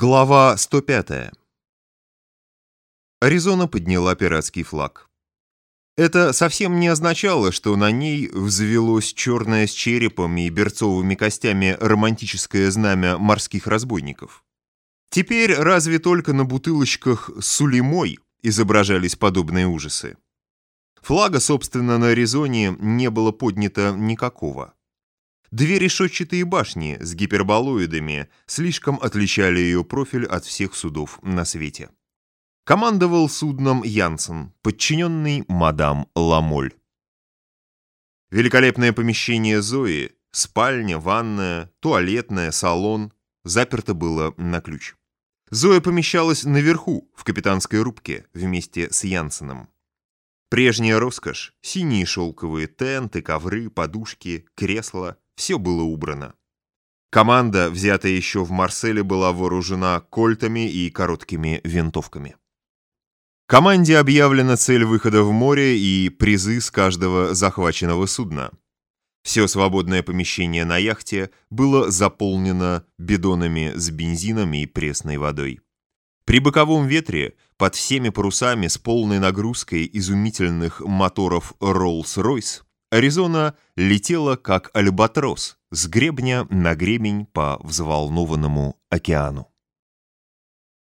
Глава 105. Аризона подняла пиратский флаг. Это совсем не означало, что на ней взвелось черное с черепом и берцовыми костями романтическое знамя морских разбойников. Теперь разве только на бутылочках «Сулимой» изображались подобные ужасы. Флага, собственно, на Аризоне не было поднято никакого. Две решетчатые башни с гиперболоидами слишком отличали ее профиль от всех судов на свете. Командовал судном Янсен, подчиненный мадам Ламоль. Великолепное помещение Зои, спальня, ванная, туалетная, салон, заперто было на ключ. Зоя помещалась наверху, в капитанской рубке, вместе с Янсеном. Прежняя роскошь, синие шелковые тенты, ковры, подушки, кресла – все было убрано. Команда, взятая еще в Марселе, была вооружена кольтами и короткими винтовками. Команде объявлена цель выхода в море и призы с каждого захваченного судна. Все свободное помещение на яхте было заполнено бидонами с бензином и пресной водой. При боковом ветре под всеми парусами с полной нагрузкой изумительных моторов Rolls-Royce Аризона летела как альбатрос с гребня на гребень по взволнованному океану.